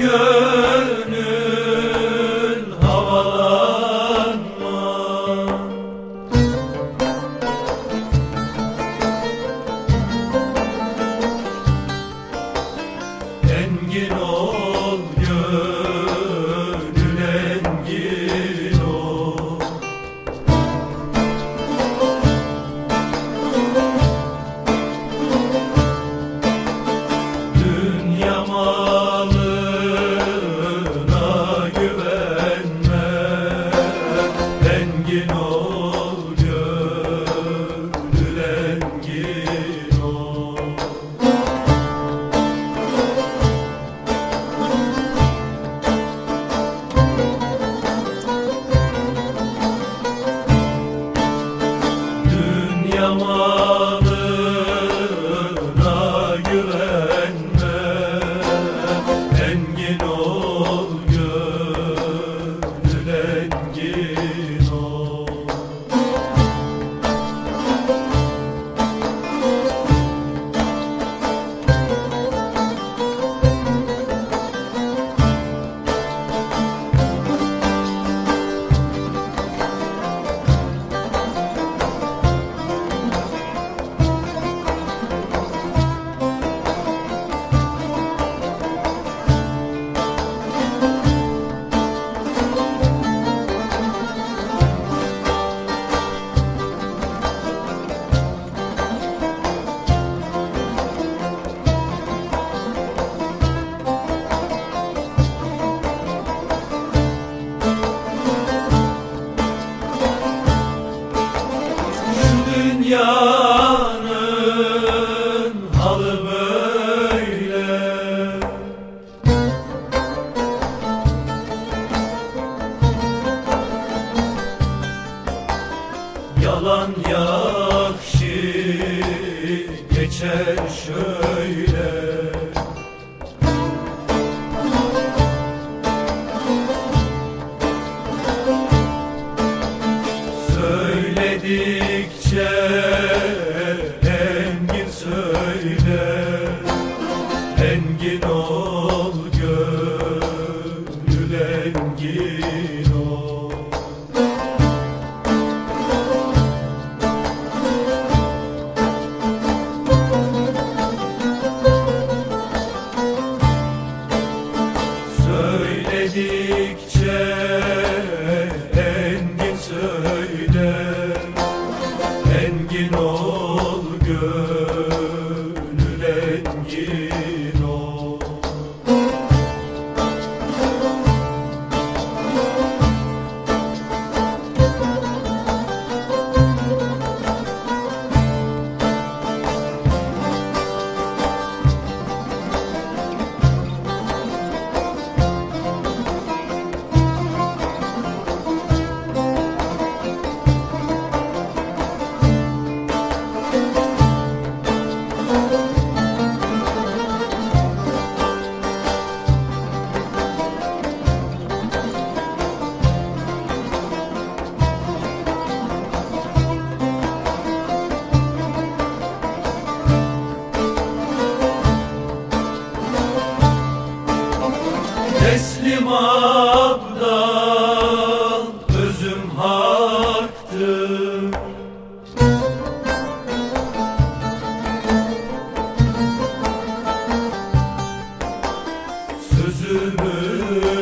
gör. Dünyanın halı böyle. Yalan yakşı geçer şöyle Söyledikçe bülbül.